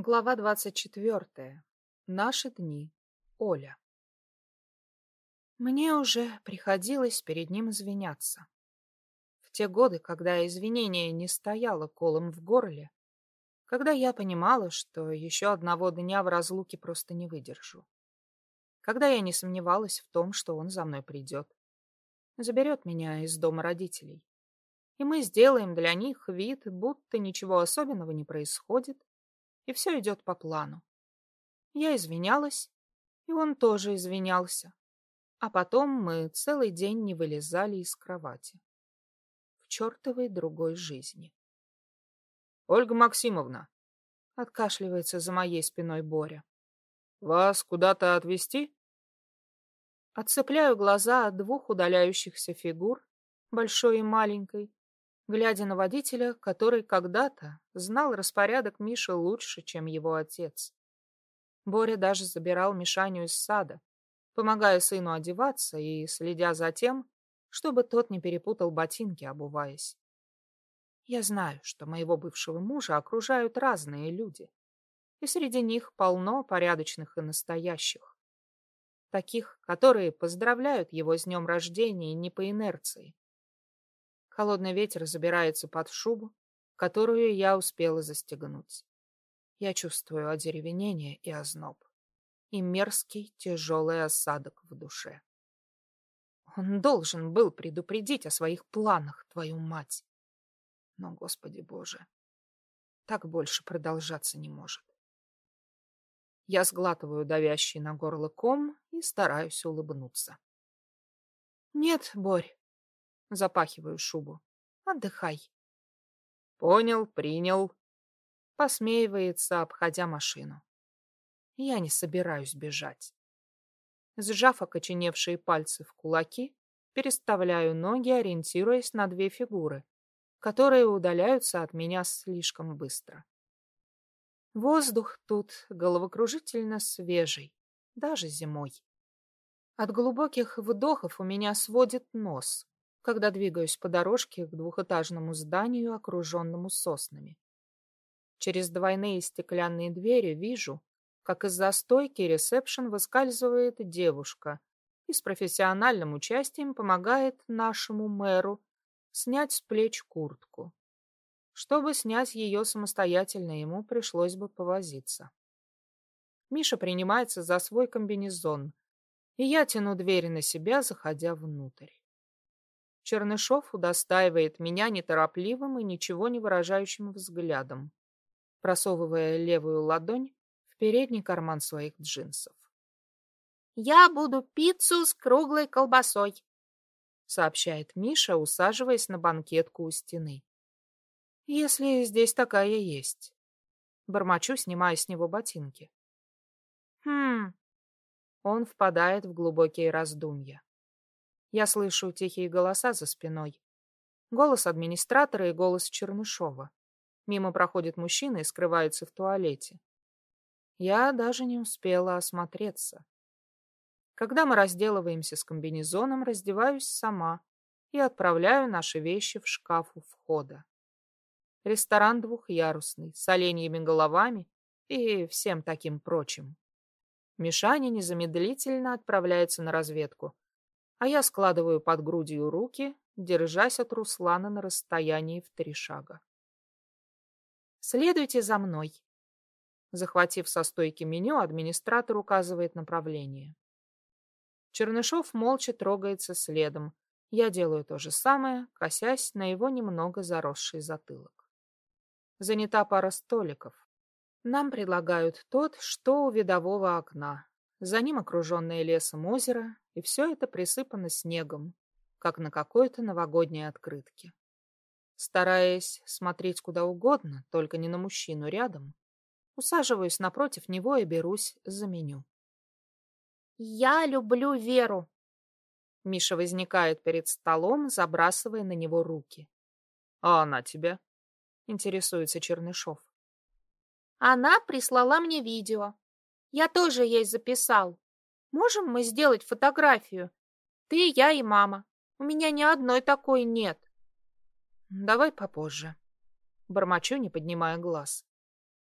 Глава двадцать четвертая. Наши дни. Оля. Мне уже приходилось перед ним извиняться. В те годы, когда извинение не стояло колом в горле, когда я понимала, что еще одного дня в разлуке просто не выдержу, когда я не сомневалась в том, что он за мной придет, заберет меня из дома родителей, и мы сделаем для них вид, будто ничего особенного не происходит, и все идет по плану. Я извинялась, и он тоже извинялся. А потом мы целый день не вылезали из кровати. В чертовой другой жизни. — Ольга Максимовна! — откашливается за моей спиной Боря. — Вас куда-то отвезти? Отцепляю глаза от двух удаляющихся фигур, большой и маленькой, глядя на водителя, который когда-то знал распорядок Миши лучше, чем его отец. Боря даже забирал Мишаню из сада, помогая сыну одеваться и следя за тем, чтобы тот не перепутал ботинки, обуваясь. Я знаю, что моего бывшего мужа окружают разные люди, и среди них полно порядочных и настоящих. Таких, которые поздравляют его с днем рождения не по инерции, Холодный ветер забирается под шубу, которую я успела застегнуть. Я чувствую одеревенение и озноб. И мерзкий тяжелый осадок в душе. Он должен был предупредить о своих планах, твою мать. Но, Господи Боже, так больше продолжаться не может. Я сглатываю давящий на горло ком и стараюсь улыбнуться. Нет, Борь, Запахиваю шубу. Отдыхай. Понял, принял. Посмеивается, обходя машину. Я не собираюсь бежать. Сжав окоченевшие пальцы в кулаки, переставляю ноги, ориентируясь на две фигуры, которые удаляются от меня слишком быстро. Воздух тут головокружительно свежий, даже зимой. От глубоких вдохов у меня сводит нос, когда двигаюсь по дорожке к двухэтажному зданию, окруженному соснами. Через двойные стеклянные двери вижу, как из-за стойки ресепшн выскальзывает девушка и с профессиональным участием помогает нашему мэру снять с плеч куртку. Чтобы снять ее самостоятельно, ему пришлось бы повозиться. Миша принимается за свой комбинезон, и я тяну дверь на себя, заходя внутрь. Чернышов удостаивает меня неторопливым и ничего не выражающим взглядом, просовывая левую ладонь в передний карман своих джинсов. «Я буду пиццу с круглой колбасой», — сообщает Миша, усаживаясь на банкетку у стены. «Если здесь такая есть». Бормочу, снимая с него ботинки. «Хм...» Он впадает в глубокие раздумья. Я слышу тихие голоса за спиной. Голос администратора и голос Чернышова. Мимо проходит мужчина и скрывается в туалете. Я даже не успела осмотреться. Когда мы разделываемся с комбинезоном, раздеваюсь сама и отправляю наши вещи в шкаф у входа. Ресторан двухъярусный, с оленьими головами и всем таким прочим. Мишаня незамедлительно отправляется на разведку — а я складываю под грудью руки, держась от Руслана на расстоянии в три шага. «Следуйте за мной». Захватив со стойки меню, администратор указывает направление. Чернышов молча трогается следом. Я делаю то же самое, косясь на его немного заросший затылок. Занята пара столиков. Нам предлагают тот, что у видового окна. За ним окруженное лесом озеро, и все это присыпано снегом, как на какой-то новогодней открытке. Стараясь смотреть куда угодно, только не на мужчину рядом, усаживаюсь напротив него и берусь за меню. «Я люблю Веру!» Миша возникает перед столом, забрасывая на него руки. «А она тебя?» — интересуется Чернышов. «Она прислала мне видео. Я тоже ей записал. Можем мы сделать фотографию? Ты, я и мама. У меня ни одной такой нет. Давай попозже. Бормочу, не поднимая глаз.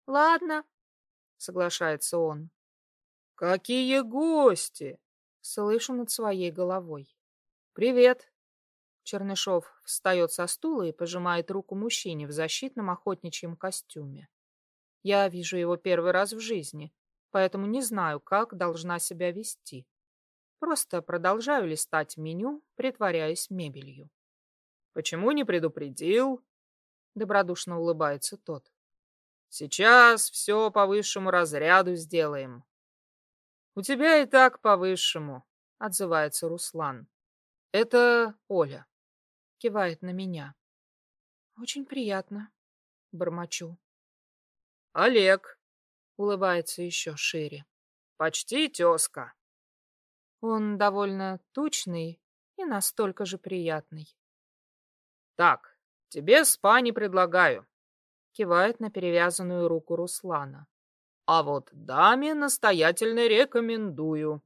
Ладно. соглашается он. Какие гости? Слышу над своей головой. Привет. Чернышов встает со стула и пожимает руку мужчине в защитном охотничьем костюме. Я вижу его первый раз в жизни, поэтому не знаю, как должна себя вести. Просто продолжаю листать меню, притворяясь мебелью. «Почему не предупредил?» Добродушно улыбается тот. «Сейчас все по высшему разряду сделаем». «У тебя и так по высшему», — отзывается Руслан. «Это Оля», — кивает на меня. «Очень приятно», — бормочу. «Олег», — улыбается еще шире. «Почти тезка». Он довольно тучный и настолько же приятный. «Так, тебе спа не предлагаю», — кивает на перевязанную руку Руслана. «А вот даме настоятельно рекомендую».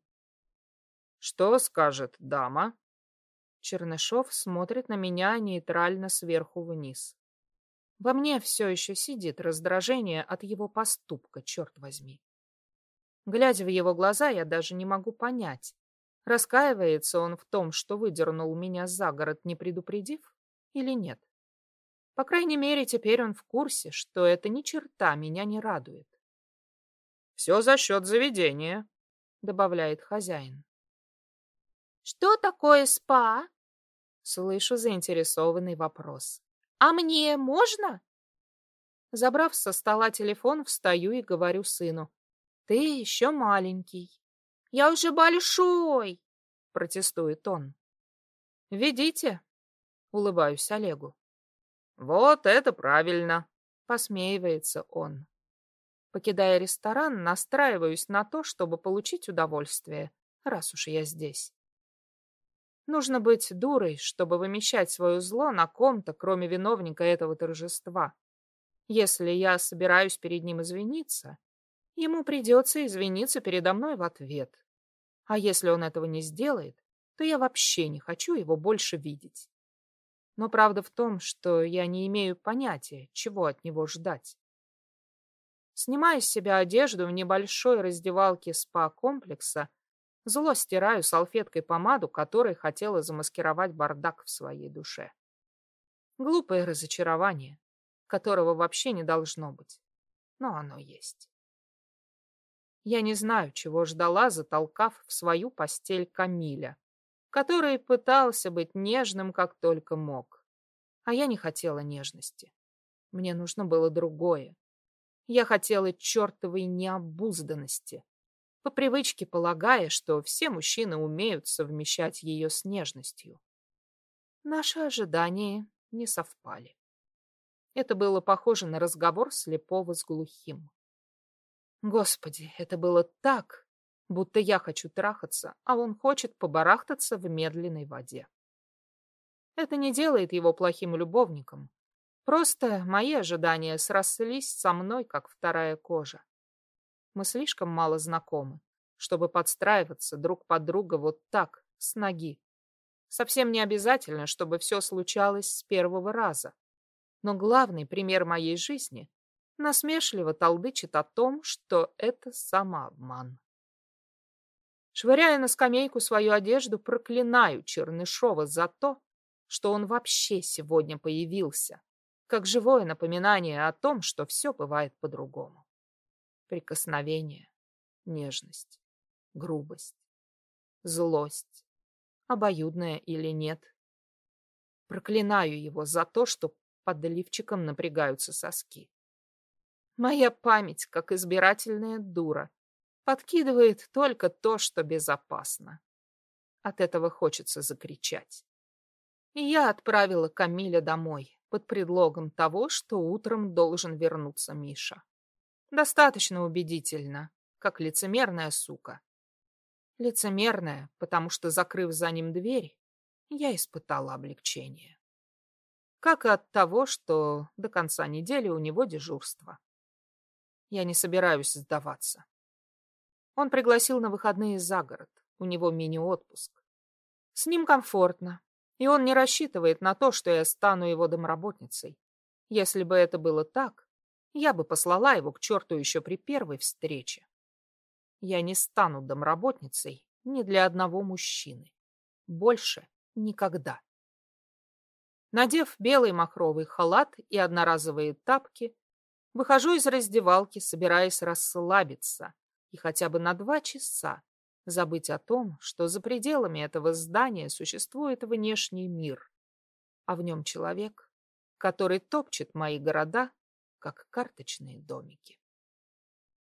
«Что скажет дама?» Чернышов смотрит на меня нейтрально сверху вниз. Во мне все еще сидит раздражение от его поступка, черт возьми. Глядя в его глаза, я даже не могу понять, раскаивается он в том, что выдернул меня за город, не предупредив, или нет. По крайней мере, теперь он в курсе, что это ни черта меня не радует. «Все за счет заведения», — добавляет хозяин. «Что такое спа?» Слышу заинтересованный вопрос. «А мне можно?» Забрав со стола телефон, встаю и говорю сыну. «Ты еще маленький». «Я уже большой!» — протестует он. «Ведите!» — улыбаюсь Олегу. «Вот это правильно!» — посмеивается он. Покидая ресторан, настраиваюсь на то, чтобы получить удовольствие, раз уж я здесь. Нужно быть дурой, чтобы вымещать свое зло на ком-то, кроме виновника этого торжества. Если я собираюсь перед ним извиниться, ему придется извиниться передо мной в ответ. А если он этого не сделает, то я вообще не хочу его больше видеть. Но правда в том, что я не имею понятия, чего от него ждать. Снимая с себя одежду в небольшой раздевалке спа-комплекса, Зло стираю салфеткой помаду, которой хотела замаскировать бардак в своей душе. Глупое разочарование, которого вообще не должно быть, но оно есть. Я не знаю, чего ждала, затолкав в свою постель Камиля, который пытался быть нежным, как только мог. А я не хотела нежности. Мне нужно было другое. Я хотела чертовой необузданности, по привычке полагая, что все мужчины умеют совмещать ее с нежностью. Наши ожидания не совпали. Это было похоже на разговор слепого с глухим. Господи, это было так, будто я хочу трахаться, а он хочет побарахтаться в медленной воде. Это не делает его плохим любовником. Просто мои ожидания срослись со мной, как вторая кожа. Мы слишком мало знакомы, чтобы подстраиваться друг под друга вот так, с ноги. Совсем не обязательно, чтобы все случалось с первого раза. Но главный пример моей жизни насмешливо толдычит о том, что это самообман. Швыряя на скамейку свою одежду, проклинаю Чернышова за то, что он вообще сегодня появился, как живое напоминание о том, что все бывает по-другому прикосновение, нежность, грубость, злость, обоюдная или нет. Проклинаю его за то, что под лифчиком напрягаются соски. Моя память, как избирательная дура, подкидывает только то, что безопасно. От этого хочется закричать. И я отправила Камиля домой под предлогом того, что утром должен вернуться Миша. Достаточно убедительно, как лицемерная сука. Лицемерная, потому что, закрыв за ним дверь, я испытала облегчение. Как и от того, что до конца недели у него дежурство. Я не собираюсь сдаваться. Он пригласил на выходные за город, у него мини-отпуск. С ним комфортно, и он не рассчитывает на то, что я стану его домработницей. Если бы это было так, я бы послала его к черту еще при первой встрече. Я не стану домработницей ни для одного мужчины. Больше никогда. Надев белый махровый халат и одноразовые тапки, выхожу из раздевалки, собираясь расслабиться и хотя бы на два часа забыть о том, что за пределами этого здания существует внешний мир, а в нем человек, который топчет мои города, как карточные домики.